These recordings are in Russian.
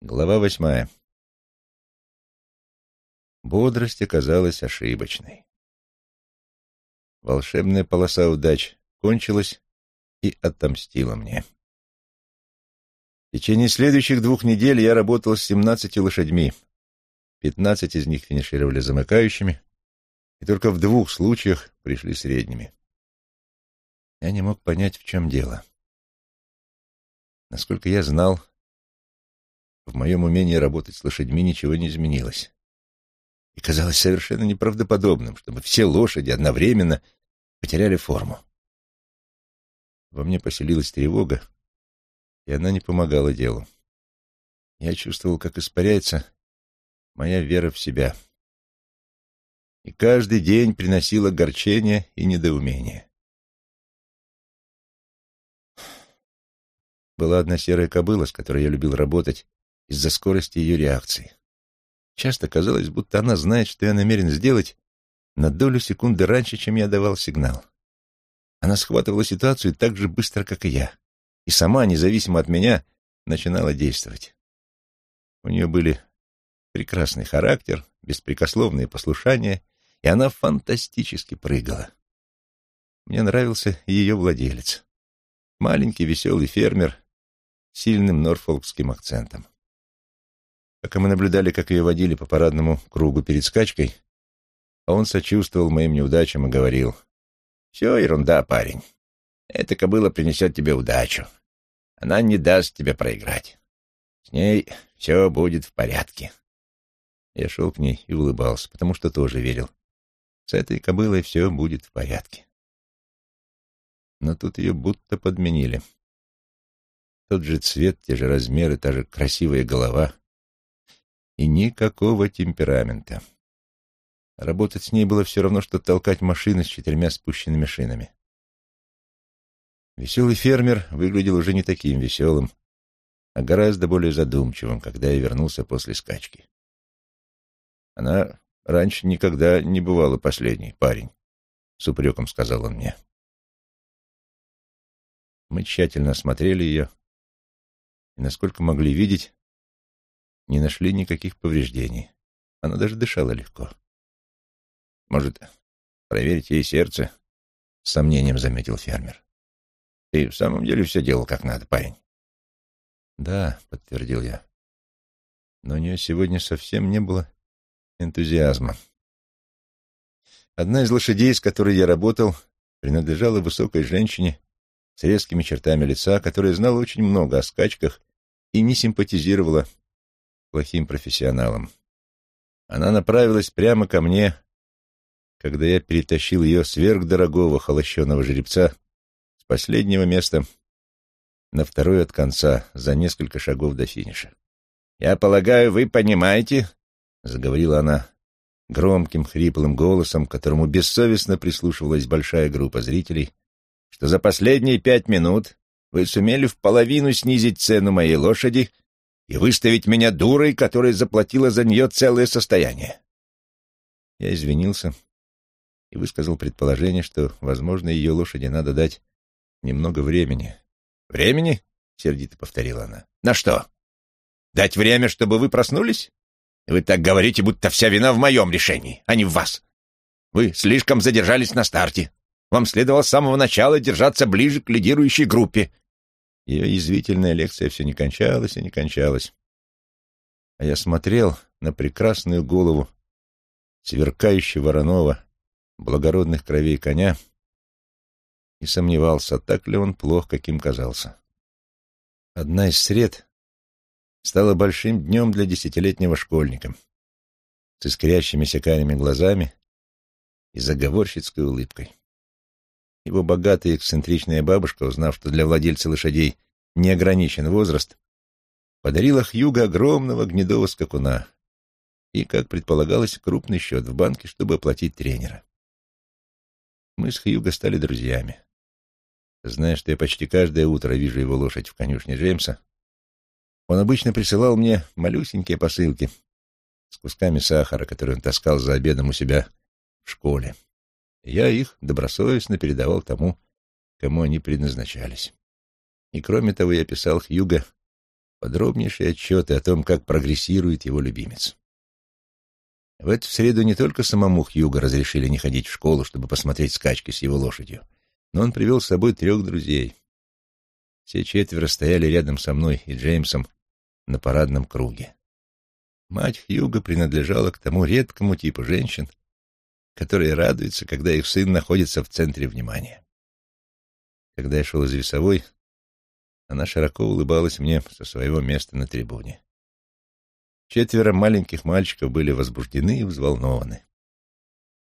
Глава восьмая. Бодрость оказалась ошибочной. Волшебная полоса удач кончилась и отомстила мне. В течение следующих двух недель я работал с семнадцатью лошадьми. Пятнадцать из них финишировали замыкающими, и только в двух случаях пришли средними. Я не мог понять, в чем дело. Насколько я знал, в моем умении работать с лошадьми ничего не изменилось. И казалось совершенно неправдоподобным, чтобы все лошади одновременно потеряли форму. Во мне поселилась тревога, и она не помогала делу. Я чувствовал, как испаряется моя вера в себя. И каждый день приносил огорчение и недоумение. Была одна серая кобыла, с которой я любил работать из-за скорости ее реакции. Часто казалось, будто она знает, что я намерен сделать на долю секунды раньше, чем я давал сигнал. Она схватывала ситуацию так же быстро, как и я, и сама, независимо от меня, начинала действовать. У нее были прекрасный характер, беспрекословное послушание, и она фантастически прыгала. Мне нравился ее владелец. Маленький веселый фермер с сильным норфолкским акцентом. Пока мы наблюдали, как ее водили по парадному кругу перед скачкой, а он сочувствовал моим неудачам и говорил, «Все ерунда, парень. Эта кобыла принесет тебе удачу. Она не даст тебе проиграть. С ней все будет в порядке». Я шел к ней и улыбался, потому что тоже верил. С этой кобылой все будет в порядке. Но тут ее будто подменили. Тот же цвет, те же размеры, та же красивая голова — и никакого темперамента. Работать с ней было все равно, что толкать машины с четырьмя спущенными шинами. Веселый фермер выглядел уже не таким веселым, а гораздо более задумчивым, когда я вернулся после скачки. Она раньше никогда не бывала последней, парень, — с упреком сказал он мне. Мы тщательно осмотрели ее, и, насколько могли видеть, не нашли никаких повреждений. Она даже дышала легко. «Может, проверить ей сердце?» — с сомнением заметил фермер. «Ты в самом деле все делал как надо, парень?» «Да», — подтвердил я. «Но у нее сегодня совсем не было энтузиазма. Одна из лошадей, с которой я работал, принадлежала высокой женщине с резкими чертами лица, которая знала очень много о скачках и не симпатизировала плохим профессионалом. Она направилась прямо ко мне, когда я перетащил ее сверхдорогого холощеного жеребца с последнего места на второй от конца, за несколько шагов до финиша. «Я полагаю, вы понимаете, — заговорила она громким, хриплым голосом, к которому бессовестно прислушивалась большая группа зрителей, — что за последние пять минут вы сумели в половину снизить цену моей лошади и выставить меня дурой, которая заплатила за нее целое состояние. Я извинился и высказал предположение, что, возможно, ее лошади надо дать немного времени. «Времени?» — сердито повторила она. «На что? Дать время, чтобы вы проснулись? Вы так говорите, будто вся вина в моем решении, а не в вас. Вы слишком задержались на старте. Вам следовало с самого начала держаться ближе к лидирующей группе. Ее язвительная лекция все не кончалась и не кончалась. А я смотрел на прекрасную голову сверкающего Воронова, благородных кровей коня, и сомневался, так ли он плох, каким казался. Одна из сред стала большим днем для десятилетнего школьника с искрящимися карими глазами и заговорщицкой улыбкой. Его богатая эксцентричная бабушка, узнав, что для владельца лошадей не ограничен возраст, подарила Хьюго огромного гнедого скакуна и, как предполагалось, крупный счет в банке, чтобы оплатить тренера. Мы с Хьюго стали друзьями. Зная, что я почти каждое утро вижу его лошадь в конюшне Джеймса, он обычно присылал мне малюсенькие посылки с кусками сахара, которые он таскал за обедом у себя в школе. Я их добросовестно передавал тому, кому они предназначались. И кроме того, я писал Хьюго подробнейшие отчеты о том, как прогрессирует его любимец. В эту среду не только самому Хьюго разрешили не ходить в школу, чтобы посмотреть скачки с его лошадью, но он привел с собой трех друзей. Все четверо стояли рядом со мной и Джеймсом на парадном круге. Мать Хьюго принадлежала к тому редкому типу женщин, которые радуются, когда их сын находится в центре внимания. Когда я шел из весовой, она широко улыбалась мне со своего места на трибуне. Четверо маленьких мальчиков были возбуждены и взволнованы.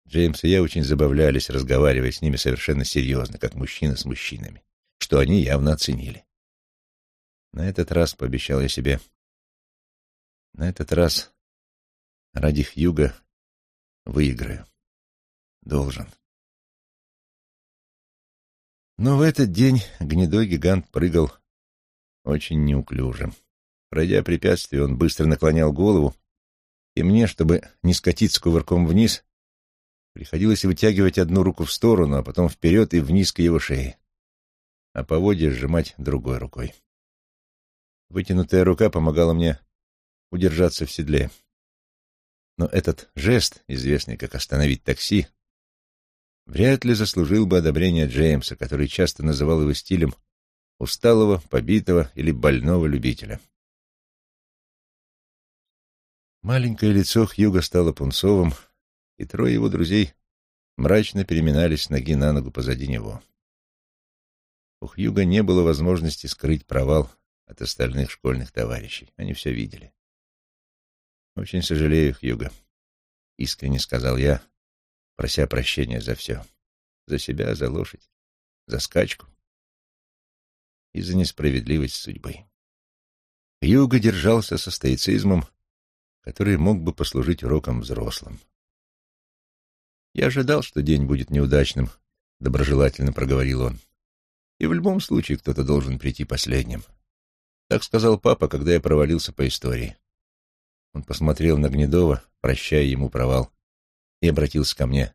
Джеймс и я очень забавлялись, разговаривая с ними совершенно серьезно, как мужчина с мужчинами, что они явно оценили. На этот раз, пообещал я себе, на этот раз ради Хьюга выиграю. Должен. Но в этот день гнедой гигант прыгал очень неуклюже. Пройдя препятствие, он быстро наклонял голову, и мне, чтобы не скатиться кувырком вниз, приходилось вытягивать одну руку в сторону, а потом вперед и вниз к его шее, а поводья сжимать другой рукой. Вытянутая рука помогала мне удержаться в седле. Но этот жест, известный как «остановить такси», вряд ли заслужил бы одобрения Джеймса, который часто называл его стилем усталого, побитого или больного любителя. Маленькое лицо Хьюга стало пунцовым, и трое его друзей мрачно переминались ноги на ногу позади него. У Хьюга не было возможности скрыть провал от остальных школьных товарищей. Они все видели. «Очень сожалею, Хьюга», — искренне сказал я, прося прощения за все. За себя, за лошадь, за скачку и за несправедливость судьбы. Хьюга держался со стоицизмом, который мог бы послужить уроком взрослым. «Я ожидал, что день будет неудачным», — доброжелательно проговорил он. «И в любом случае кто-то должен прийти последним. Так сказал папа, когда я провалился по истории. Он посмотрел на Гнедова, прощая ему провал, и обратился ко мне.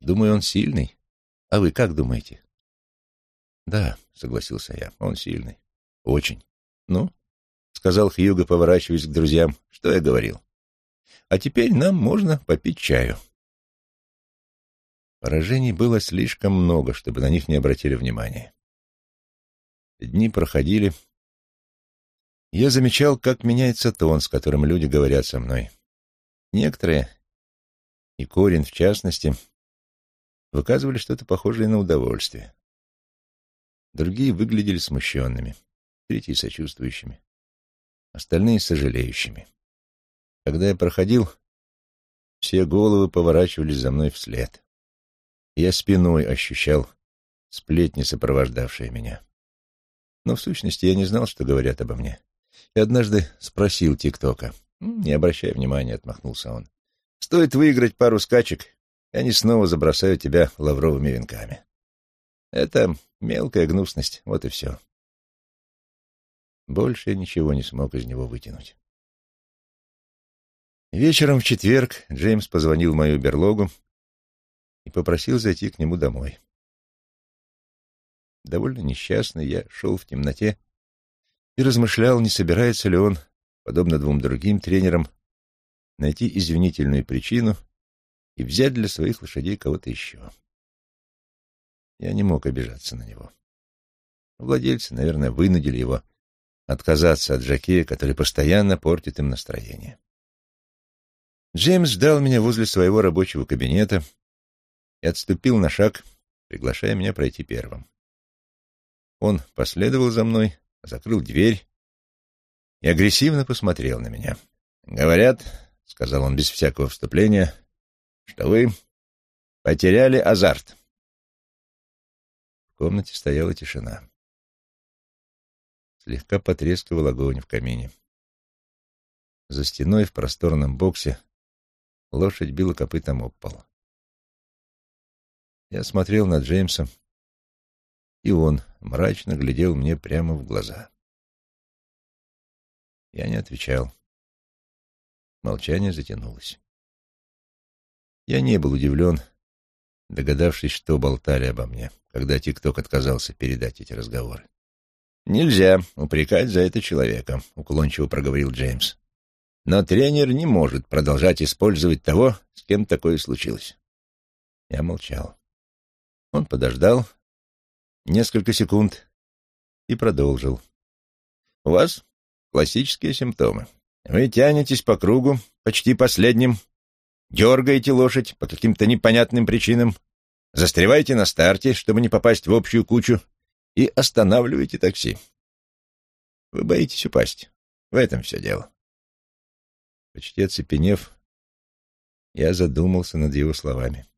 «Думаю, он сильный. А вы как думаете?» «Да», — согласился я, — «он сильный. Очень. Ну?» — сказал Хьюго, поворачиваясь к друзьям. «Что я говорил? А теперь нам можно попить чаю». Поражений было слишком много, чтобы на них не обратили внимания. Дни проходили, я замечал, как меняется тон, с которым люди говорят со мной. Некоторые, и Корин в частности, выказывали что-то похожее на удовольствие. Другие выглядели смущенными, третьи — сочувствующими, остальные — сожалеющими. Когда я проходил, все головы поворачивались за мной вслед. Я спиной ощущал сплетни, сопровождавшие меня. Но в сущности я не знал, что говорят обо мне и однажды спросил ТикТока. «Не обращай внимания», — отмахнулся он. «Стоит выиграть пару скачек, и они снова забросают тебя лавровыми венками. Это мелкая гнусность, вот и все». Больше ничего не смог из него вытянуть. Вечером в четверг Джеймс позвонил в мою берлогу и попросил зайти к нему домой. Довольно несчастный я шел в темноте и размышлял, не собирается ли он, подобно двум другим тренерам, найти извинительную причину и взять для своих лошадей кого-то еще. Я не мог обижаться на него. Владельцы, наверное, вынудили его отказаться от Жакея, который постоянно портит им настроение. Джеймс ждал меня возле своего рабочего кабинета и отступил на шаг, приглашая меня пройти первым. Он последовал за мной, закрыл дверь и агрессивно посмотрел на меня. «Говорят, — сказал он без всякого вступления, — что вы потеряли азарт». В комнате стояла тишина. Слегка потрескивал огонь в камине. За стеной в просторном боксе лошадь била копытом об пол. Я смотрел на Джеймса, и он мрачно глядел мне прямо в глаза. Я не отвечал. Молчание затянулось. Я не был удивлен, догадавшись, что болтали обо мне, когда ТикТок отказался передать эти разговоры. «Нельзя упрекать за это человека», — уклончиво проговорил Джеймс. «Но тренер не может продолжать использовать того, с кем такое случилось». Я молчал. Он подождал несколько секунд и продолжил. «У вас классические симптомы. Вы тянетесь по кругу, почти последним, дергаете лошадь по каким-то непонятным причинам, застреваете на старте, чтобы не попасть в общую кучу, и останавливаете такси. Вы боитесь упасть. В этом все дело. Почти оцепенев, я задумался над его словами.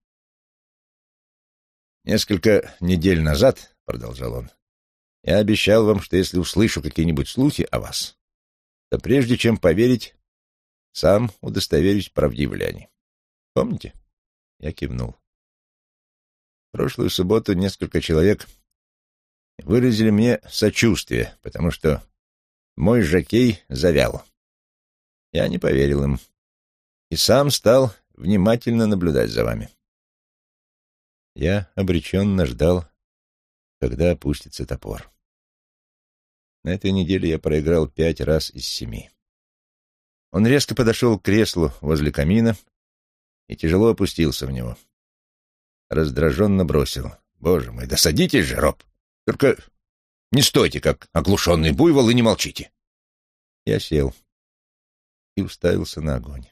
«Несколько недель назад, — продолжал он, — я обещал вам, что если услышу какие-нибудь слухи о вас, то прежде чем поверить, сам удостоверюсь, правдивы ли они. Помните?» Я кивнул. Прошлую субботу несколько человек выразили мне сочувствие, потому что мой жокей завял. Я не поверил им и сам стал внимательно наблюдать за вами. Я обреченно ждал, когда опустится топор. На этой неделе я проиграл пять раз из семи. Он резко подошел к креслу возле камина и тяжело опустился в него. Раздраженно бросил. «Боже мой, да садитесь же, Роб! Только не стойте, как оглушенный буйвол, и не молчите!» Я сел и уставился на огонь.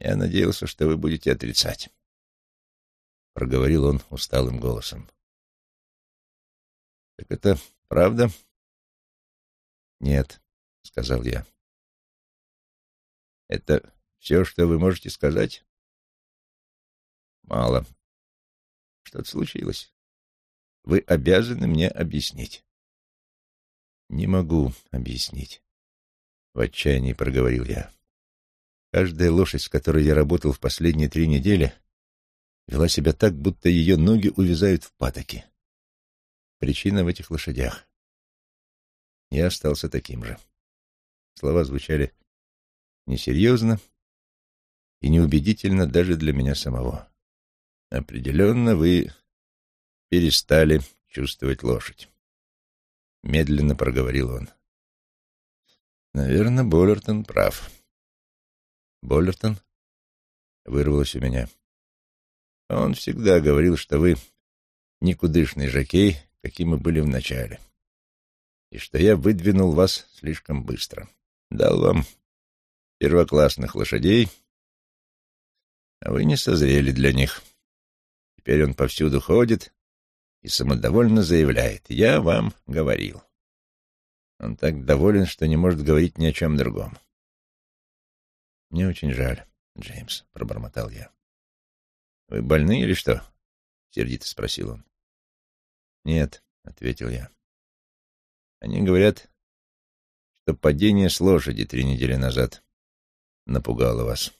«Я надеялся, что вы будете отрицать», — проговорил он усталым голосом. «Так это правда?» «Нет», — сказал я. «Это все, что вы можете сказать?» «Мало. Что-то случилось. Вы обязаны мне объяснить». «Не могу объяснить», — в отчаянии проговорил я. Каждая лошадь, с которой я работал в последние три недели, вела себя так, будто ее ноги увязают в патоке. Причина в этих лошадях. Я остался таким же. Слова звучали несерьезно и неубедительно даже для меня самого. Определенно вы перестали чувствовать лошадь. Медленно проговорил он. Наверное, Боллертон прав. Боллертон? Вырвалось у меня. Он всегда говорил, что вы никудышный жокей, каким мы были вначале, и что я выдвинул вас слишком быстро. Дал вам первоклассных лошадей, а вы не созрели для них. Теперь он повсюду ходит и самодовольно заявляет, «Я вам говорил». Он так доволен, что не может говорить ни о чем другом. «Мне очень жаль, Джеймс», — пробормотал я. «Вы больны или что?» — сердито спросил он. «Нет», — ответил я. «Они говорят, что падение с лошади три недели назад напугало вас.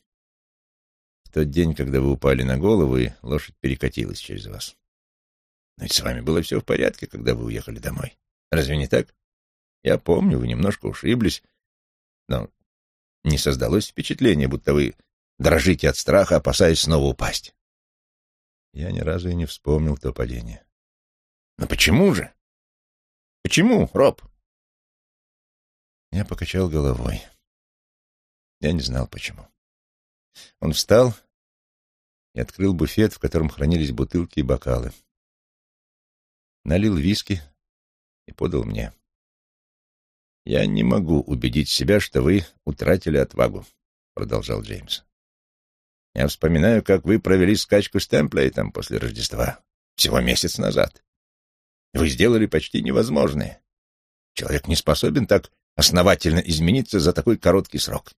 В тот день, когда вы упали на голову, и лошадь перекатилась через вас. Но ведь с вами было все в порядке, когда вы уехали домой. Разве не так? Я помню, вы немножко ушиблись, но не создалось впечатление, будто вы дрожите от страха, опасаясь снова упасть. Я ни разу и не вспомнил то падение. Но почему же? Почему, Роб? Я покачал головой. Я не знал, почему. Он встал и открыл буфет, в котором хранились бутылки и бокалы. Налил виски и подал мне. «Я не могу убедить себя, что вы утратили отвагу», — продолжал Джеймс. «Я вспоминаю, как вы провели скачку с Темплейтом после Рождества, всего месяц назад. Вы сделали почти невозможное. Человек не способен так основательно измениться за такой короткий срок.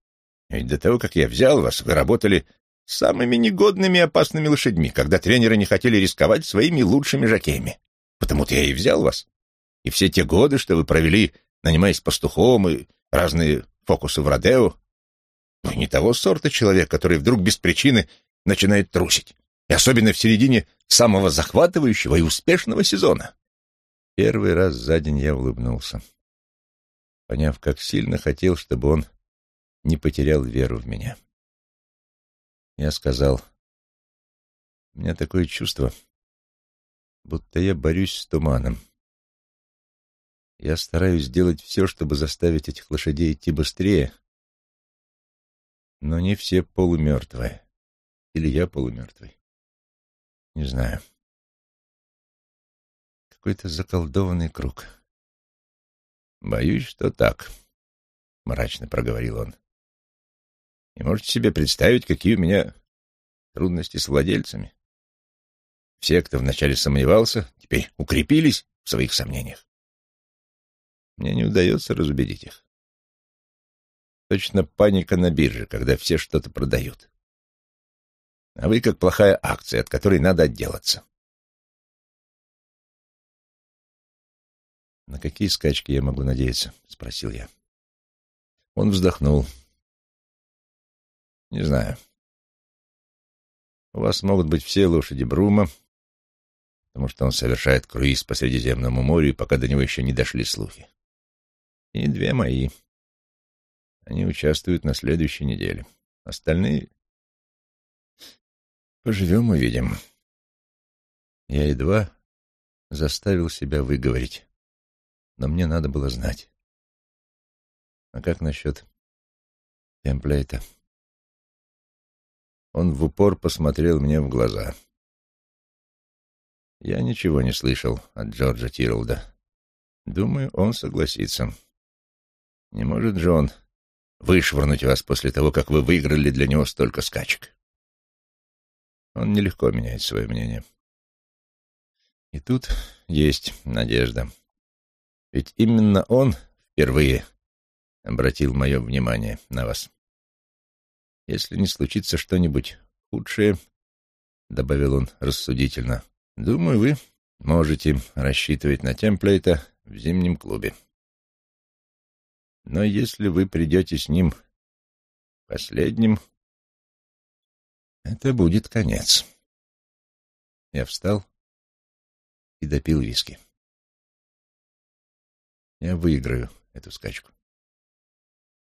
Ведь до того, как я взял вас, вы работали с самыми негодными и опасными лошадьми, когда тренеры не хотели рисковать своими лучшими жокеями. Потому-то я и взял вас. И все те годы, что вы провели, нанимаясь пастухом и разные фокусы в Родео, вы не того сорта человек, который вдруг без причины начинает трусить. И особенно в середине самого захватывающего и успешного сезона. Первый раз за день я улыбнулся поняв, как сильно хотел, чтобы он не потерял веру в меня. Я сказал, у меня такое чувство, будто я борюсь с туманом, Я стараюсь сделать все, чтобы заставить этих лошадей идти быстрее, но не все полумертвые. Или я полумертвый. Не знаю. Какой-то заколдованный круг. Боюсь, что так, — мрачно проговорил он. И можете себе представить, какие у меня трудности с владельцами. Все, кто вначале сомневался, теперь укрепились в своих сомнениях. Мне не удается разубедить их. Точно паника на бирже, когда все что-то продают. А вы как плохая акция, от которой надо отделаться. «На какие скачки я могу надеяться?» — спросил я. Он вздохнул. «Не знаю. У вас могут быть все лошади Брума, потому что он совершает круиз по Средиземному морю, пока до него еще не дошли слухи. И две мои. Они участвуют на следующей неделе. Остальные Поживем — увидим. Я едва заставил себя выговорить, но мне надо было знать. А как насчет темплейта? Он в упор посмотрел мне в глаза. Я ничего не слышал от Джорджа Тиролда. Думаю, он согласится. Не может же он вышвырнуть вас после того, как вы выиграли для него столько скачек. Он нелегко меняет свое мнение. И тут есть надежда. Ведь именно он впервые обратил мое внимание на вас. Если не случится что-нибудь худшее, — добавил он рассудительно, — думаю, вы можете рассчитывать на темплейта в зимнем клубе. Но если вы придете с ним последним, это будет конец. Я встал и допил виски. Я выиграю эту скачку.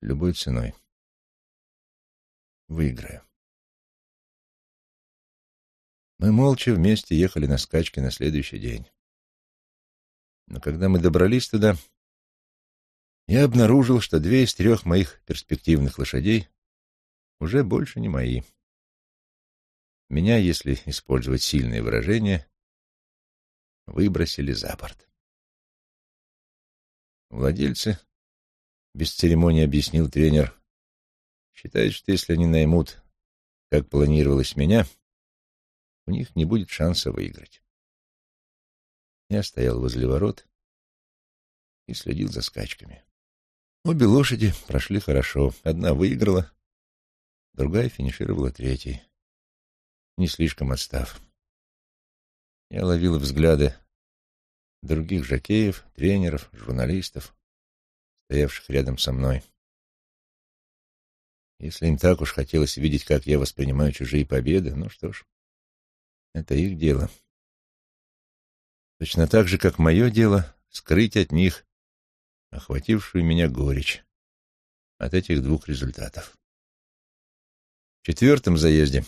Любой ценой. Выиграю. Мы молча вместе ехали на скачки на следующий день. Но когда мы добрались туда, я обнаружил, что две из трех моих перспективных лошадей уже больше не мои. Меня, если использовать сильные выражения, выбросили за борт. Владельцы, без церемонии объяснил тренер, считают, что если они наймут, как планировалось меня, у них не будет шанса выиграть. Я стоял возле ворот и следил за скачками. Обе лошади прошли хорошо. Одна выиграла, другая финишировала третьей не слишком отстав. Я ловил взгляды других жокеев, тренеров, журналистов, стоявших рядом со мной. Если им так уж хотелось видеть, как я воспринимаю чужие победы, ну что ж, это их дело. Точно так же, как мое дело скрыть от них охватившую меня горечь от этих двух результатов. В четвертом заезде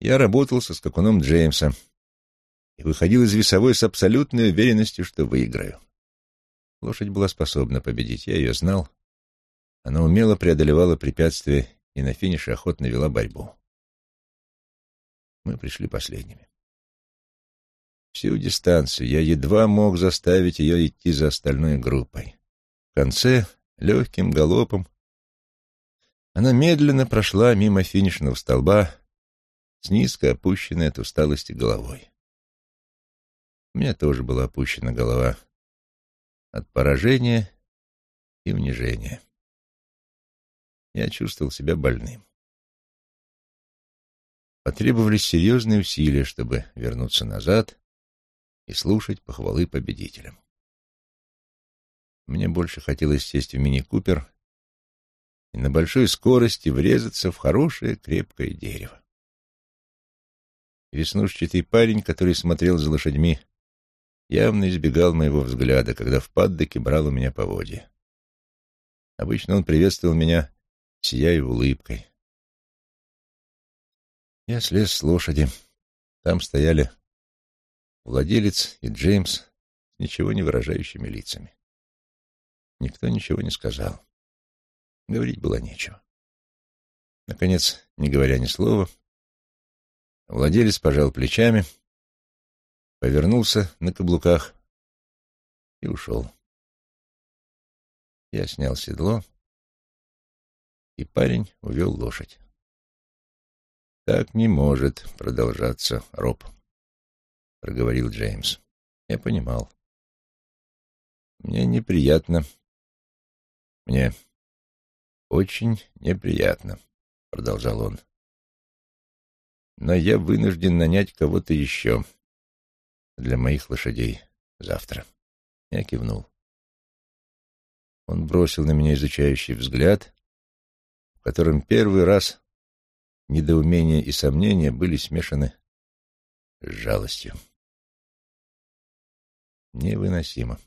я работал со скакуном Джеймса и выходил из весовой с абсолютной уверенностью, что выиграю. Лошадь была способна победить, я ее знал. Она умело преодолевала препятствия и на финише охотно вела борьбу. Мы пришли последними. Всю дистанцию я едва мог заставить ее идти за остальной группой. В конце, легким галопом, она медленно прошла мимо финишного столба с низко опущенной от усталости головой. У меня тоже была опущена голова от поражения и унижения. Я чувствовал себя больным. Потребовались серьезные усилия, чтобы вернуться назад и слушать похвалы победителям. Мне больше хотелось сесть в мини-купер и на большой скорости врезаться в хорошее крепкое дерево. Веснушчатый парень, который смотрел за лошадьми, явно избегал моего взгляда, когда в паддоке брал у меня поводья. Обычно он приветствовал меня, сияя улыбкой. Я слез с лошади. Там стояли владелец и Джеймс с ничего не выражающими лицами. Никто ничего не сказал. Говорить было нечего. Наконец, не говоря ни слова, владелец пожал плечами, повернулся на каблуках и ушел. Я снял седло, и парень увел лошадь. «Так не может продолжаться, Роб», — проговорил Джеймс. Я понимал. Мне неприятно. Мне очень неприятно, — продолжал он. Но я вынужден нанять кого-то еще для моих лошадей завтра. Я кивнул. Он бросил на меня изучающий взгляд, в котором первый раз недоумение и сомнения были смешаны с жалостью. Невыносимо.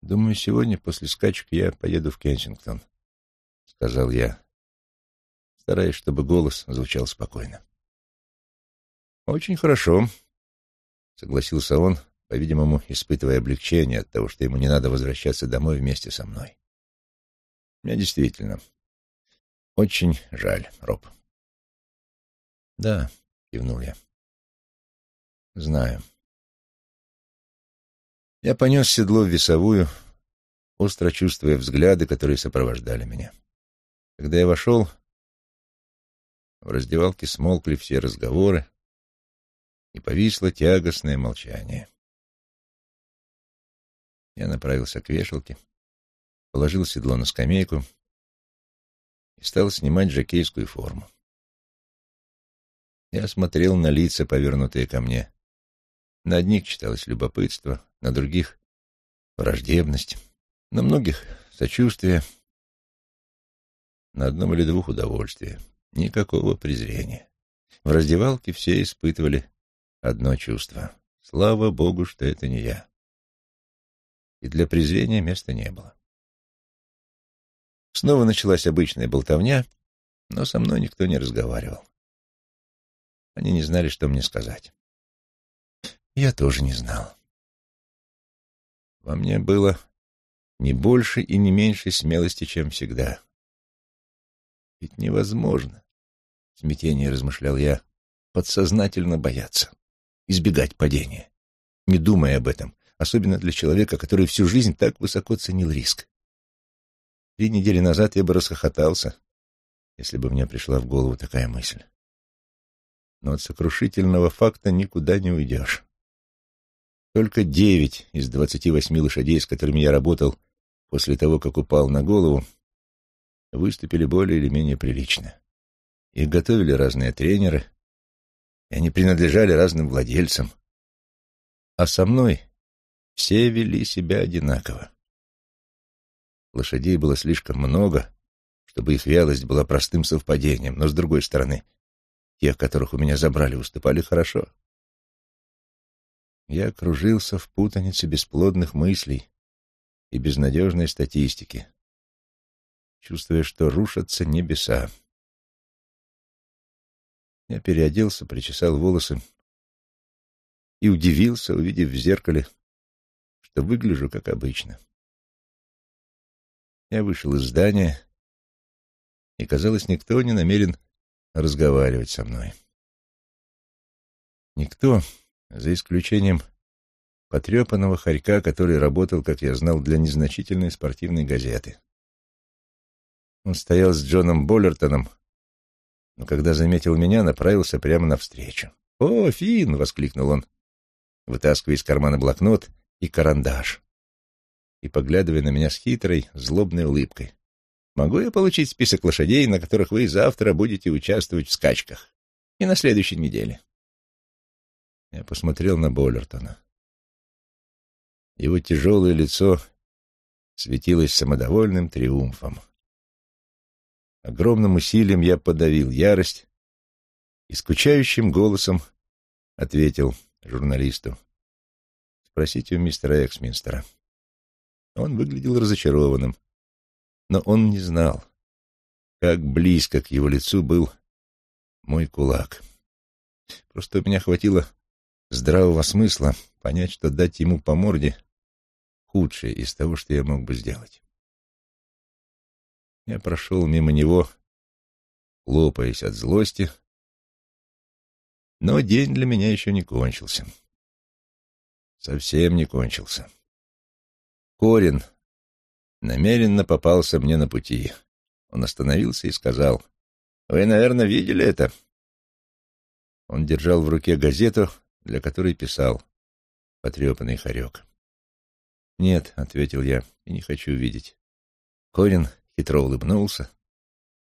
«Думаю, сегодня после скачек я поеду в Кенсингтон», — сказал я, стараясь, чтобы голос звучал спокойно. «Очень хорошо», — согласился он, по-видимому, испытывая облегчение от того, что ему не надо возвращаться домой вместе со мной. Мне действительно очень жаль, Роб. Да, кивнул я. Знаю. Я понес седло в весовую, остро чувствуя взгляды, которые сопровождали меня. Когда я вошел, в раздевалке смолкли все разговоры, и повисло тягостное молчание. Я направился к вешалке, положил седло на скамейку и стал снимать жакейскую форму. Я смотрел на лица, повернутые ко мне. На одних читалось любопытство, на других — враждебность, на многих — сочувствие, на одном или двух — удовольствие. Никакого презрения. В раздевалке все испытывали одно чувство. Слава Богу, что это не я и для презрения места не было. Снова началась обычная болтовня, но со мной никто не разговаривал. Они не знали, что мне сказать. Я тоже не знал. Во мне было не больше и не меньше смелости, чем всегда. Ведь невозможно, в смятении размышлял я, подсознательно бояться, избегать падения, не думая об этом, особенно для человека, который всю жизнь так высоко ценил риск. Три недели назад я бы расхохотался, если бы мне пришла в голову такая мысль. Но от сокрушительного факта никуда не уйдешь. Только девять из двадцати восьми лошадей, с которыми я работал после того, как упал на голову, выступили более или менее прилично. Их готовили разные тренеры, и они принадлежали разным владельцам. А со мной все вели себя одинаково. Лошадей было слишком много, чтобы их вялость была простым совпадением, но, с другой стороны, тех, которых у меня забрали, уступали хорошо. Я кружился в путанице бесплодных мыслей и безнадежной статистики, чувствуя, что рушатся небеса. Я переоделся, причесал волосы и удивился, увидев в зеркале что выгляжу как обычно. Я вышел из здания, и, казалось, никто не намерен разговаривать со мной. Никто, за исключением потрепанного хорька, который работал, как я знал, для незначительной спортивной газеты. Он стоял с Джоном Боллертоном, но когда заметил меня, направился прямо навстречу. «О, Финн!» — воскликнул он, вытаскивая из кармана блокнот и карандаш. И поглядывая на меня с хитрой, злобной улыбкой. «Могу я получить список лошадей, на которых вы завтра будете участвовать в скачках? И на следующей неделе?» Я посмотрел на Боллертона. Его тяжелое лицо светилось самодовольным триумфом. Огромным усилием я подавил ярость и скучающим голосом ответил журналисту. Спросите у мистера Эксминстера. Он выглядел разочарованным, но он не знал, как близко к его лицу был мой кулак. Просто у меня хватило здравого смысла понять, что дать ему по морде худшее из того, что я мог бы сделать. Я прошел мимо него, лопаясь от злости, но день для меня еще не кончился. Совсем не кончился. Корин намеренно попался мне на пути. Он остановился и сказал, «Вы, наверное, видели это?» Он держал в руке газету, для которой писал потрепанный хорек. «Нет», — ответил я, — «и не хочу видеть». Корин хитро улыбнулся,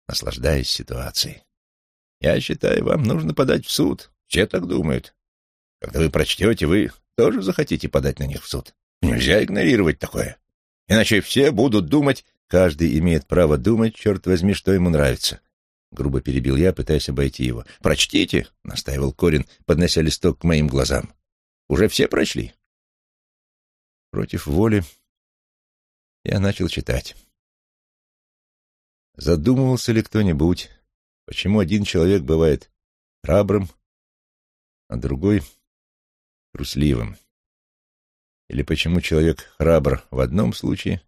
наслаждаясь ситуацией. «Я считаю, вам нужно подать в суд. Все так думают. Когда вы прочтете, вы тоже захотите подать на них в суд. Нельзя игнорировать такое. Иначе все будут думать, каждый имеет право думать, черт возьми, что ему нравится. Грубо перебил я, пытаясь обойти его. «Прочтите», — настаивал Корин, поднося листок к моим глазам. «Уже все прочли?» Против воли я начал читать. Задумывался ли кто-нибудь, почему один человек бывает храбрым, а другой — трусливым? Или почему человек храбр в одном случае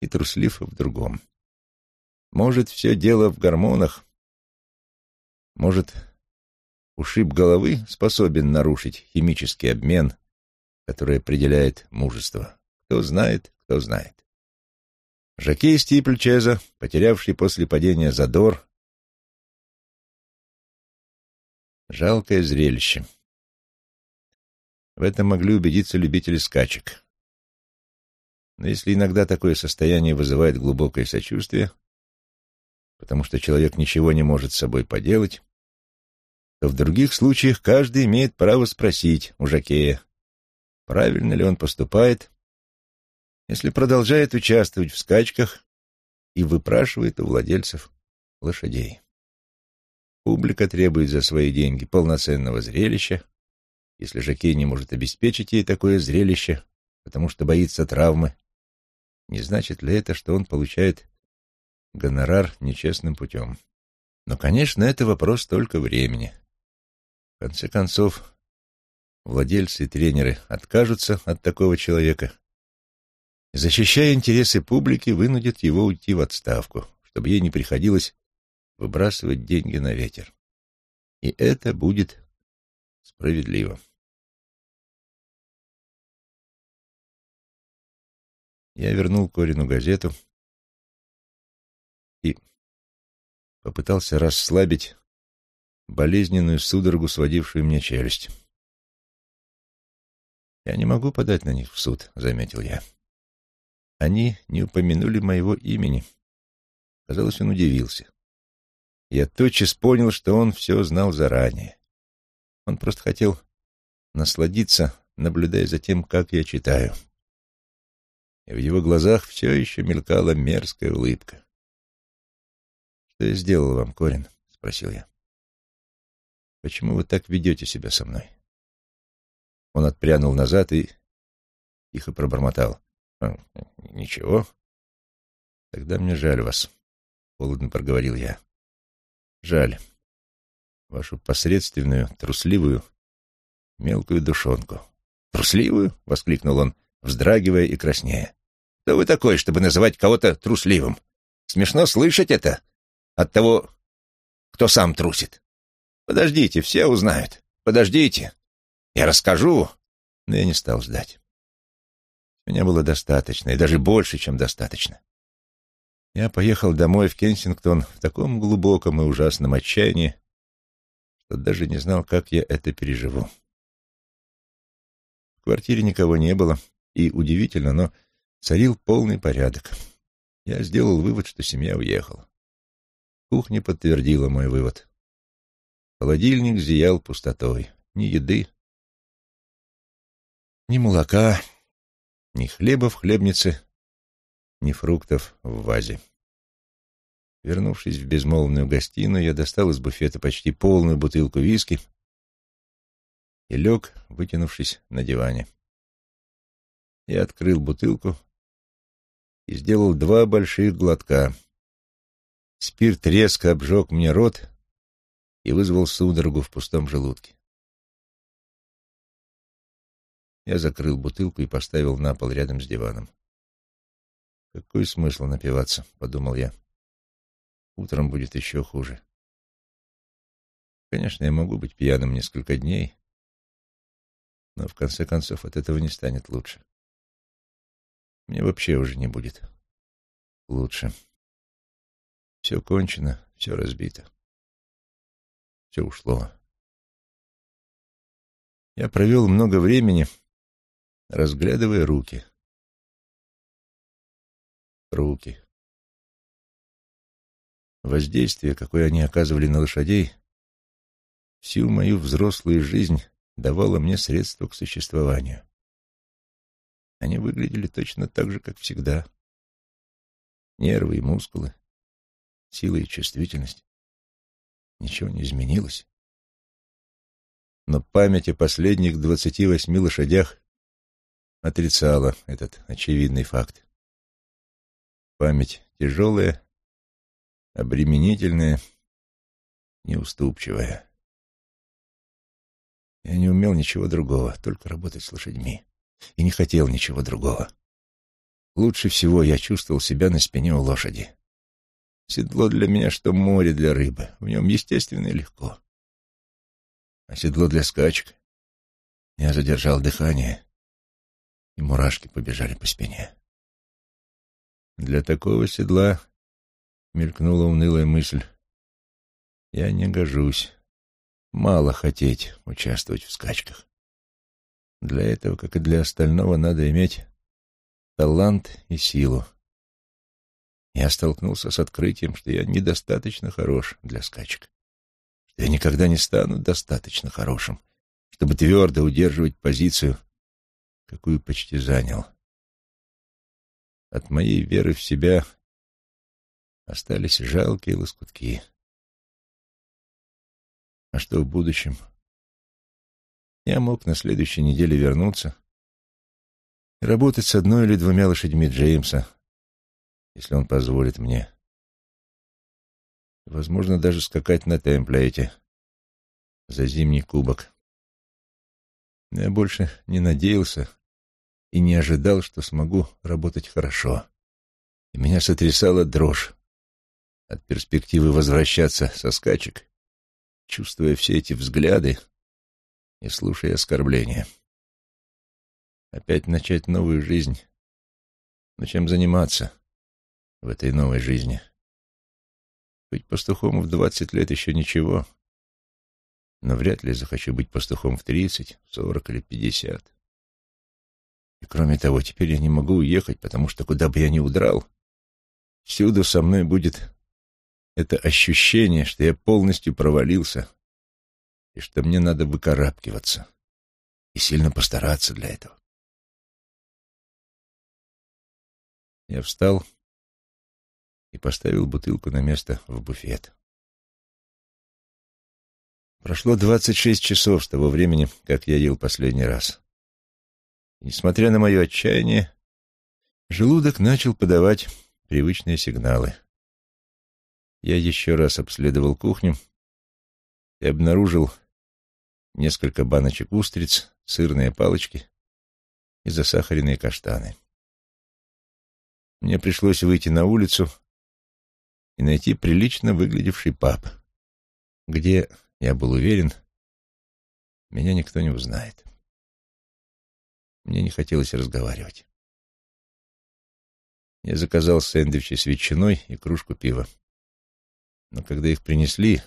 и труслив в другом? Может, все дело в гормонах? Может, ушиб головы способен нарушить химический обмен, который определяет мужество? Кто знает, кто знает. Жакей Стипльчеза, потерявший после падения задор, жалкое зрелище. В этом могли убедиться любители скачек. Но если иногда такое состояние вызывает глубокое сочувствие, потому что человек ничего не может с собой поделать, то в других случаях каждый имеет право спросить у Жакея, правильно ли он поступает, если продолжает участвовать в скачках и выпрашивает у владельцев лошадей. Публика требует за свои деньги полноценного зрелища. Если Жакей не может обеспечить ей такое зрелище, потому что боится травмы, не значит ли это, что он получает гонорар нечестным путем. Но, конечно, это вопрос только времени. В конце концов, владельцы и тренеры откажутся от такого человека защищая интересы публики, вынудят его уйти в отставку, чтобы ей не приходилось выбрасывать деньги на ветер. И это будет справедливо. Я вернул Корину газету, и попытался расслабить болезненную судорогу, сводившую мне челюсть. «Я не могу подать на них в суд», — заметил я. Они не упомянули моего имени. Казалось, он удивился. Я тотчас понял, что он все знал заранее. Он просто хотел насладиться, наблюдая за тем, как я читаю. И в его глазах все еще мелькала мерзкая улыбка. «Что я сделал вам, Корин?» — спросил я. «Почему вы так ведете себя со мной?» Он отпрянул назад и тихо пробормотал. «А, «Ничего. Тогда мне жаль вас», — холодно проговорил я. «Жаль. Вашу посредственную, трусливую, мелкую душонку». «Трусливую?» — воскликнул он, вздрагивая и краснея. «Кто вы такой, чтобы называть кого-то трусливым? Смешно слышать это от того, кто сам трусит. Подождите, все узнают. Подождите. Я расскажу. Но я не стал ждать. Меня было достаточно, и даже больше, чем достаточно. Я поехал домой в Кенсингтон в таком глубоком и ужасном отчаянии, что даже не знал, как я это переживу. В квартире никого не было, и, удивительно, но царил полный порядок. Я сделал вывод, что семья уехала. Кухня подтвердила мой вывод. Холодильник зиял пустотой. Ни еды, ни молока, ни хлеба в хлебнице, ни фруктов в вазе. Вернувшись в безмолвную гостиную, я достал из буфета почти полную бутылку виски и лег, вытянувшись на диване. Я открыл бутылку и сделал два больших глотка. Спирт резко обжег мне рот и вызвал судорогу в пустом желудке. Я закрыл бутылку и поставил на пол рядом с диваном. «Какой смысл напиваться?» — подумал я. «Утром будет еще хуже. Конечно, я могу быть пьяным несколько дней, но в конце концов от этого не станет лучше. Мне вообще уже не будет лучше. Все кончено, все разбито. Все ушло. Я провел много времени, разглядывая руки. Руки. Воздействие, какое они оказывали на лошадей, всю мою взрослую жизнь давало мне средства к существованию. Они выглядели точно так же, как всегда. Нервы и мускулы, сила и чувствительность. Ничего не изменилось. Но память о последних двадцати восьми лошадях отрицала этот очевидный факт. Память тяжелая, обременительная, неуступчивая. Я не умел ничего другого, только работать с лошадьми. И не хотел ничего другого. Лучше всего я чувствовал себя на спине у лошади. Седло для меня, что море для рыбы. В нем естественно и легко. А седло для скачек. Я задержал дыхание, и мурашки побежали по спине. Для такого седла мелькнула унылая мысль. Я не гожусь. Мало хотеть участвовать в скачках. Для этого, как и для остального, надо иметь талант и силу. Я столкнулся с открытием, что я недостаточно хорош для скачек, что я никогда не стану достаточно хорошим, чтобы твердо удерживать позицию, какую почти занял. От моей веры в себя остались жалкие лоскутки. А что в будущем? Я мог на следующей неделе вернуться и работать с одной или двумя лошадьми Джеймса, если он позволит мне. Возможно, даже скакать на темплейте за зимний кубок. Но я больше не надеялся и не ожидал, что смогу работать хорошо. И меня сотрясала дрожь от перспективы возвращаться со скачек чувствуя все эти взгляды и слушая оскорбления. Опять начать новую жизнь. Но чем заниматься в этой новой жизни? Быть пастухом в двадцать лет еще ничего, но вряд ли захочу быть пастухом в тридцать, сорок или пятьдесят. И кроме того, теперь я не могу уехать, потому что куда бы я ни удрал, всюду со мной будет это ощущение, что я полностью провалился и что мне надо выкарабкиваться и сильно постараться для этого. Я встал и поставил бутылку на место в буфет. Прошло двадцать шесть часов с того времени, как я ел последний раз. Несмотря на мое отчаяние, желудок начал подавать привычные сигналы. Я еще раз обследовал кухню и обнаружил несколько баночек устриц, сырные палочки и засахаренные каштаны. Мне пришлось выйти на улицу и найти прилично выглядевший паб, где, я был уверен, меня никто не узнает. Мне не хотелось разговаривать. Я заказал сэндвичи с ветчиной и кружку пива. Но когда их принесли,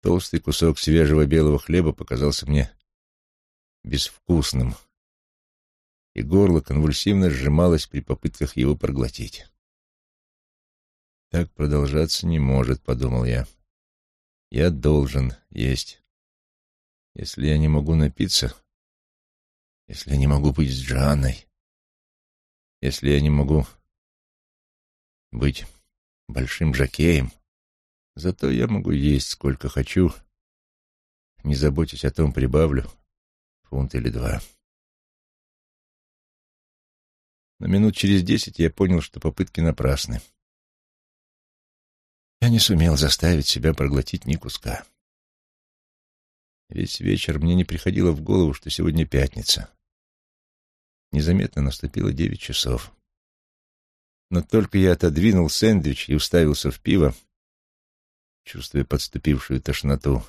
толстый кусок свежего белого хлеба показался мне безвкусным, и горло конвульсивно сжималось при попытках его проглотить. «Так продолжаться не может», — подумал я. «Я должен есть. Если я не могу напиться, если я не могу быть с Джанной, если я не могу быть большим жакеем. Зато я могу есть сколько хочу, не заботясь о том, прибавлю фунт или два. Но минут через десять я понял, что попытки напрасны. Я не сумел заставить себя проглотить ни куска. Весь вечер мне не приходило в голову, что сегодня пятница. Незаметно наступило девять часов. Но только я отодвинул сэндвич и уставился в пиво, чувствуя подступившую тошноту,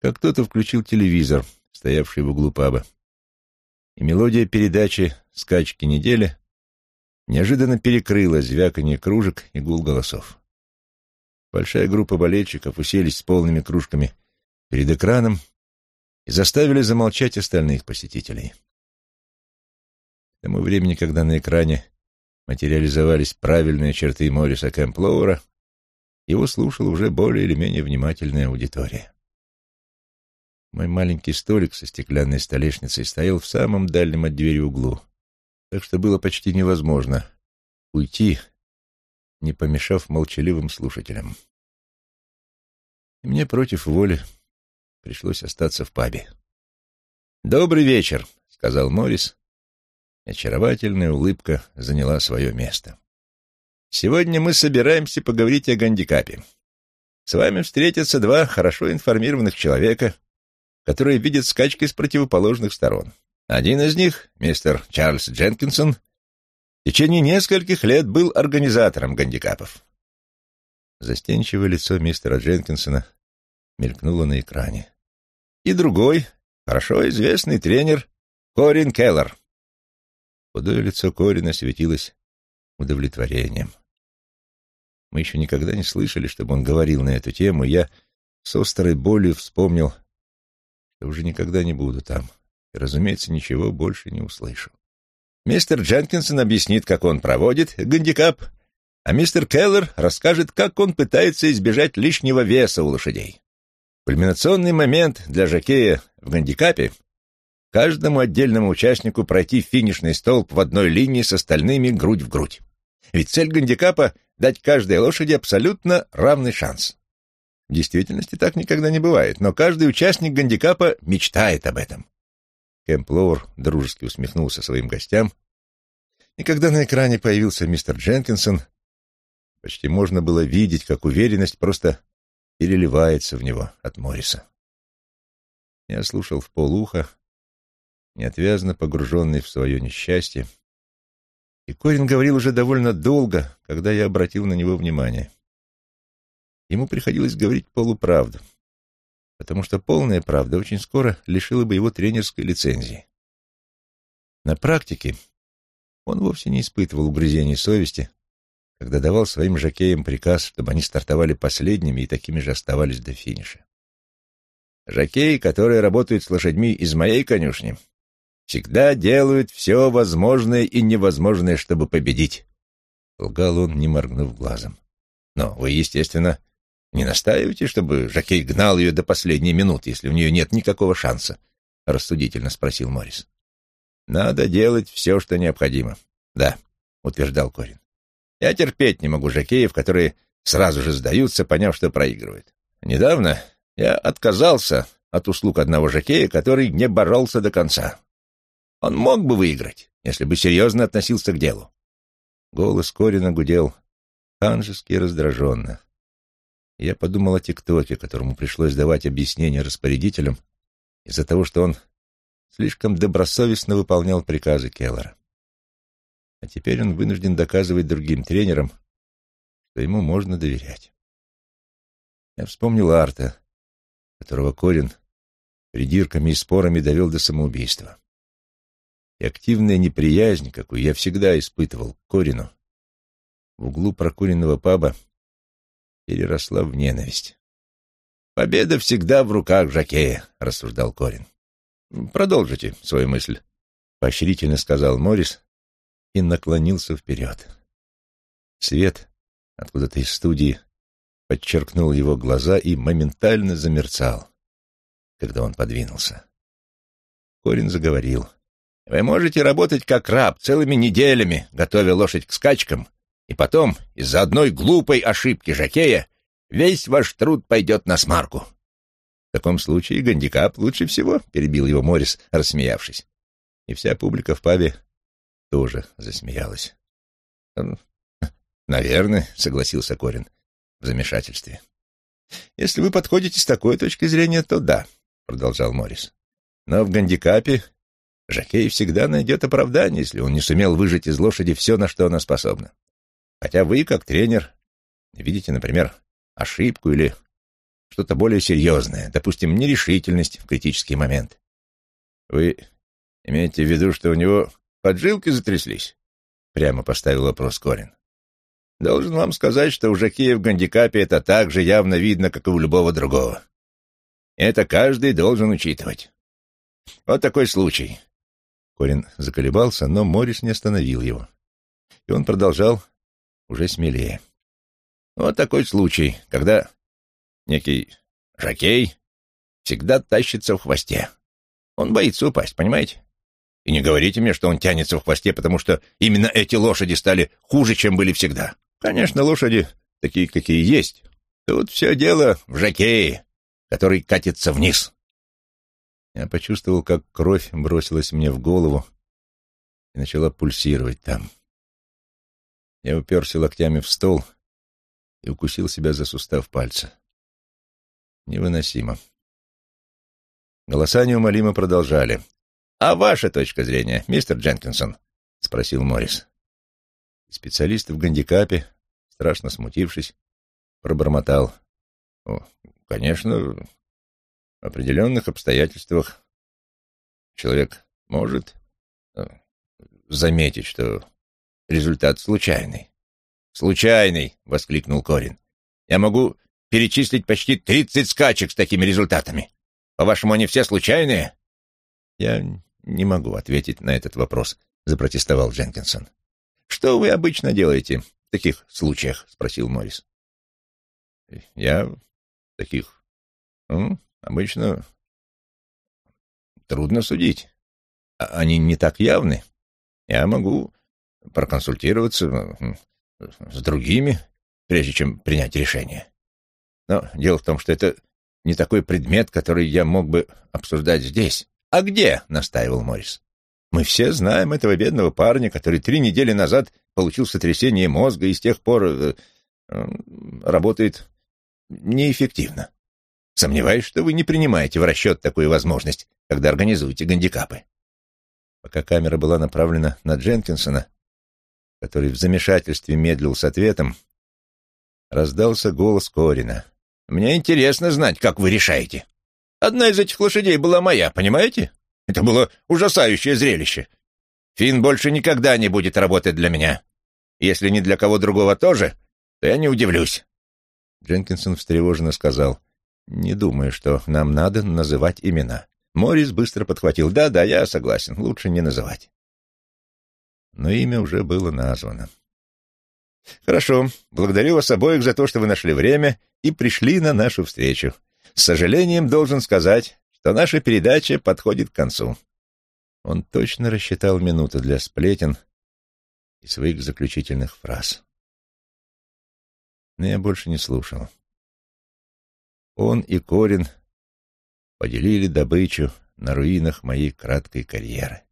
как кто-то включил телевизор, стоявший в углу паба, и мелодия передачи «Скачки недели» неожиданно перекрыла звяканье кружек и гул голосов. Большая группа болельщиков уселись с полными кружками перед экраном и заставили замолчать остальных посетителей. Тому времени, когда на экране материализовались правильные черты Морриса Кэмплоура, его слушала уже более или менее внимательная аудитория. Мой маленький столик со стеклянной столешницей стоял в самом дальнем от двери углу, так что было почти невозможно уйти, не помешав молчаливым слушателям. И мне против воли пришлось остаться в пабе. «Добрый вечер», — сказал Моррис. Очаровательная улыбка заняла свое место. «Сегодня мы собираемся поговорить о гандикапе. С вами встретятся два хорошо информированных человека, которые видят скачки с противоположных сторон. Один из них, мистер Чарльз Дженкинсон, в течение нескольких лет был организатором гандикапов. Застенчивое лицо мистера Дженкинсона мелькнуло на экране. И другой, хорошо известный тренер, Корин Келлер. Худое лицо Корина светилось удовлетворением. Мы еще никогда не слышали, чтобы он говорил на эту тему, я с острой болью вспомнил, что уже никогда не буду там, и, разумеется, ничего больше не услышу. Мистер Дженкинсон объяснит, как он проводит гандикап, а мистер Келлер расскажет, как он пытается избежать лишнего веса у лошадей. Кульминационный момент для жокея в гандикапе — каждому отдельному участнику пройти финишный столб в одной линии с остальными грудь в грудь. Ведь цель гандикапа — дать каждой лошади абсолютно равный шанс. В действительности так никогда не бывает, но каждый участник гандикапа мечтает об этом. Кэмп Лоуэр дружески усмехнулся своим гостям, и когда на экране появился мистер Дженкинсон, почти можно было видеть, как уверенность просто переливается в него от Морриса. Я слушал в полуха, неотвязно погруженный в свое несчастье, и Корин говорил уже довольно долго, когда я обратил на него внимание. Ему приходилось говорить полуправду — потому что полная правда очень скоро лишила бы его тренерской лицензии. На практике он вовсе не испытывал угрызений совести, когда давал своим жокеям приказ, чтобы они стартовали последними и такими же оставались до финиша. Жокеи, которые работают с лошадьми из моей конюшни, всегда делают все возможное и невозможное, чтобы победить. Лгал он, не моргнув глазом. Но вы, естественно, не настаивайте, чтобы Жакей гнал ее до последней минуты, если у нее нет никакого шанса? — рассудительно спросил Моррис. — Надо делать все, что необходимо. — Да, — утверждал Корин. — Я терпеть не могу Жакеев, которые сразу же сдаются, поняв, что проигрывают. Недавно я отказался от услуг одного Жакея, который не боролся до конца. Он мог бы выиграть, если бы серьезно относился к делу. Голос Корина гудел ханжески и раздраженно. Я подумал о ТикТоке, которому пришлось давать объяснения распорядителям из-за того, что он слишком добросовестно выполнял приказы Келлера. А теперь он вынужден доказывать другим тренерам, что ему можно доверять. Я вспомнил Арта, которого Корин придирками и спорами довел до самоубийства. Активная неприязнь, какую я всегда испытывал к Корину, в углу прокуренного паба переросла в ненависть. «Победа всегда в руках Жакея», — рассуждал Корин. «Продолжите свою мысль», — поощрительно сказал Моррис и наклонился вперед. Свет откуда-то из студии подчеркнул его глаза и моментально замерцал, когда он подвинулся. Корин заговорил. «Вы можете работать как раб целыми неделями, готовя лошадь к скачкам, и потом, из-за одной глупой ошибки Жакея, весь ваш труд пойдет на смарку. В таком случае гандикап лучше всего, — перебил его Морис, рассмеявшись. И вся публика в пабе тоже засмеялась. «Наверное», — согласился Корин в замешательстве. «Если вы подходите с такой точки зрения, то да. — продолжал Моррис. «Но в гандикапе Жакей всегда найдет оправдание, если он не сумел выжать из лошади все, на что она способна. Хотя вы, как тренер, видите, например, ошибку или что-то более серьезное, допустим, нерешительность в критический момент. Вы имеете в виду, что у него поджилки затряслись? Прямо поставил вопрос Корин. Должен вам сказать, что у Жакея в гандикапе это так же явно видно, как и у любого другого. Это каждый должен учитывать. Вот такой случай. Корин заколебался, но Морис не остановил его. И он продолжал уже смелее. Вот такой случай, когда некий жакей всегда тащится в хвосте. Он боится упасть, понимаете? И не говорите мне, что он тянется в хвосте, потому что именно эти лошади стали хуже, чем были всегда. Конечно, лошади такие, какие есть. Тут все дело в жакее, который катится вниз. Я почувствовал, как кровь бросилась мне в голову и начала пульсировать там. Я уперся локтями в стол и укусил себя за сустав пальца. Невыносимо. Голоса неумолимо продолжали. «А ваша точка зрения, мистер Дженкинсон?» — спросил Моррис. Специалист в гандикапе, страшно смутившись, пробормотал. «О, конечно, определенных обстоятельствах человек может э, заметить, что Результат случайный. «Случайный!» — воскликнул Корин. «Я могу перечислить почти тридцать скачек с такими результатами. По-вашему, они все случайные?» «Я не могу ответить на этот вопрос», — запротестовал Дженкинсон. «Что вы обычно делаете в таких случаях?» — спросил Моррис. «Я в таких... обычно трудно судить. А они не так явны. Я могу проконсультироваться с другими, прежде чем принять решение. Но дело в том, что это не такой предмет, который я мог бы обсуждать здесь. «А где?» — настаивал Моррис. «Мы все знаем этого бедного парня, который три недели назад получил сотрясение мозга и с тех пор э, э, работает неэффективно. Сомневаюсь, что вы не принимаете в расчет такую возможность, когда организуете гандикапы». Пока камера была направлена на Дженкинсона, который в замешательстве медлил с ответом, раздался голос Корина. «Мне интересно знать, как вы решаете. Одна из этих лошадей была моя, понимаете? Это было ужасающее зрелище. Финн больше никогда не будет работать для меня. Если ни для кого другого тоже, то я не удивлюсь». Дженкинсон встревоженно сказал, «Не думаю, что нам надо называть имена». Морис быстро подхватил, «Да-да, я согласен, лучше не называть» но имя уже было названо. «Хорошо. Благодарю вас обоих за то, что вы нашли время и пришли на нашу встречу. С сожалением должен сказать, что наша передача подходит к концу». Он точно рассчитал минуты для сплетен и своих заключительных фраз. Но я больше не слушал. Он и Корин поделили добычу на руинах моей краткой карьеры.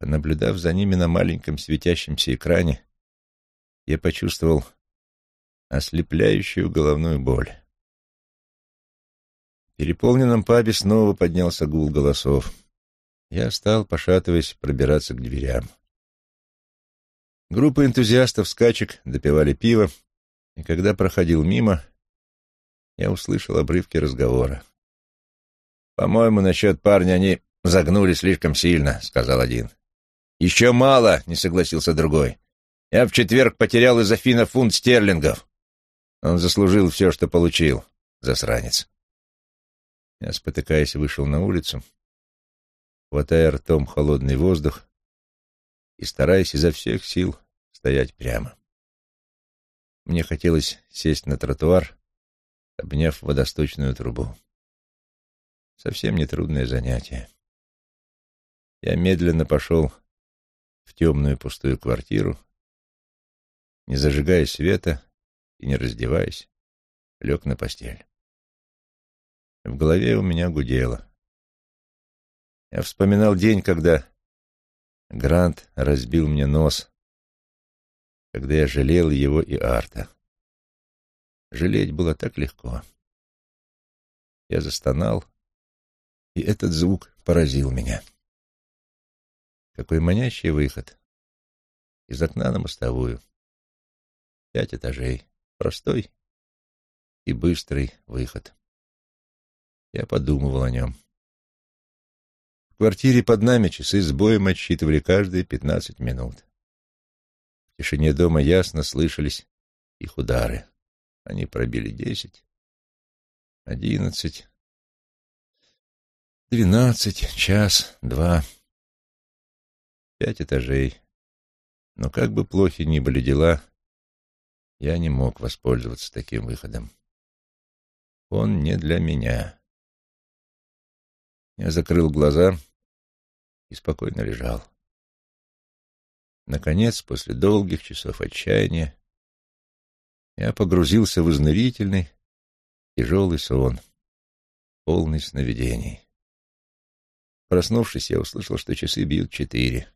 Наблюдав за ними на маленьком светящемся экране, я почувствовал ослепляющую головную боль. В переполненном пабе снова поднялся гул голосов. Я стал, пошатываясь, пробираться к дверям. Группа энтузиастов скачек допивали пиво, и когда проходил мимо, я услышал обрывки разговора. «По-моему, насчет парня они загнули слишком сильно», — сказал один. «Еще мало», — не согласился другой. «Я в четверг потерял из Афина фунт стерлингов». Он заслужил все, что получил, засранец. Я, спотыкаясь, вышел на улицу, хватая ртом холодный воздух и стараясь изо всех сил стоять прямо. Мне хотелось сесть на тротуар, обняв водосточную трубу. Совсем нетрудное занятие. Я медленно пошел в темную пустую квартиру, не зажигая света и не раздеваясь, лег на постель. В голове у меня гудело. Я вспоминал день, когда Грант разбил мне нос, когда я жалел его и Арта. Жалеть было так легко. Я застонал, и этот звук поразил меня. Какой манящий выход. Из окна на мостовую. Пять этажей. Простой и быстрый выход. Я подумывал о нем. В квартире под нами часы с боем отсчитывали каждые пятнадцать минут. В тишине дома ясно слышались их удары. Они пробили десять, одиннадцать, двенадцать, час, два, пять этажей. Но как бы плохи ни были дела, я не мог воспользоваться таким выходом. Он не для меня. Я закрыл глаза и спокойно лежал. Наконец, после долгих часов отчаяния, я погрузился в изнурительный, тяжелый сон, полный сновидений. Проснувшись, я услышал, что часы бьют четыре.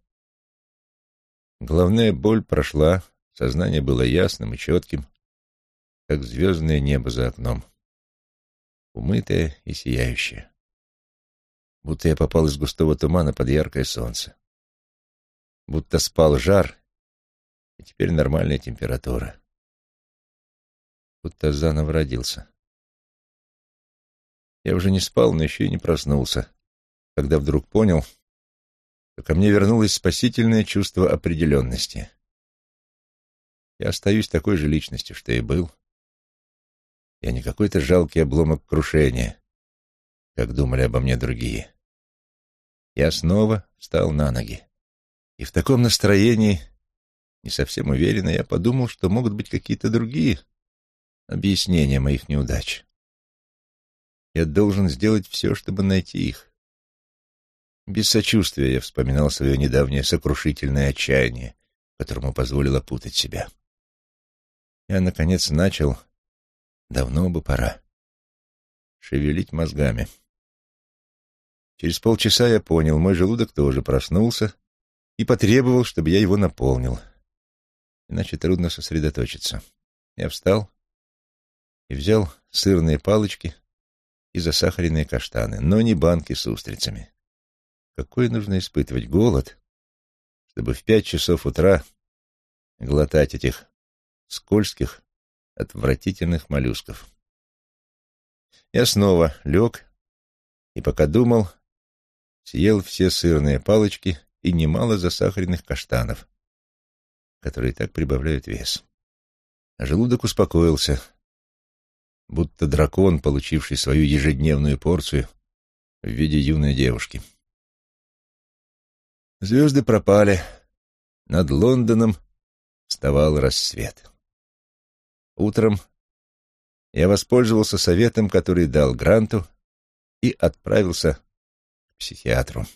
Головная боль прошла, сознание было ясным и четким, как звездное небо за окном, умытое и сияющее. Будто я попал из густого тумана под яркое солнце. Будто спал жар, и теперь нормальная температура. Будто заново родился. Я уже не спал, но еще и не проснулся, когда вдруг понял, то ко мне вернулось спасительное чувство определенности. Я остаюсь такой же личностью, что и был. Я не какой-то жалкий обломок крушения, как думали обо мне другие. Я снова встал на ноги. И в таком настроении, не совсем уверенно, я подумал, что могут быть какие-то другие объяснения моих неудач. Я должен сделать все, чтобы найти их. Без сочувствия я вспоминал свое недавнее сокрушительное отчаяние, которому позволило путать себя. Я, наконец, начал, давно бы пора, шевелить мозгами. Через полчаса я понял, мой желудок тоже проснулся и потребовал, чтобы я его наполнил. Иначе трудно сосредоточиться. Я встал и взял сырные палочки и засахаренные каштаны, но не банки с устрицами. Какой нужно испытывать голод, чтобы в пять часов утра глотать этих скользких, отвратительных моллюсков. Я снова лег и, пока думал, съел все сырные палочки и немало засахаренных каштанов, которые так прибавляют вес. А желудок успокоился, будто дракон, получивший свою ежедневную порцию в виде юной девушки. Звезды пропали. Над Лондоном вставал рассвет. Утром я воспользовался советом, который дал Гранту, и отправился к психиатру.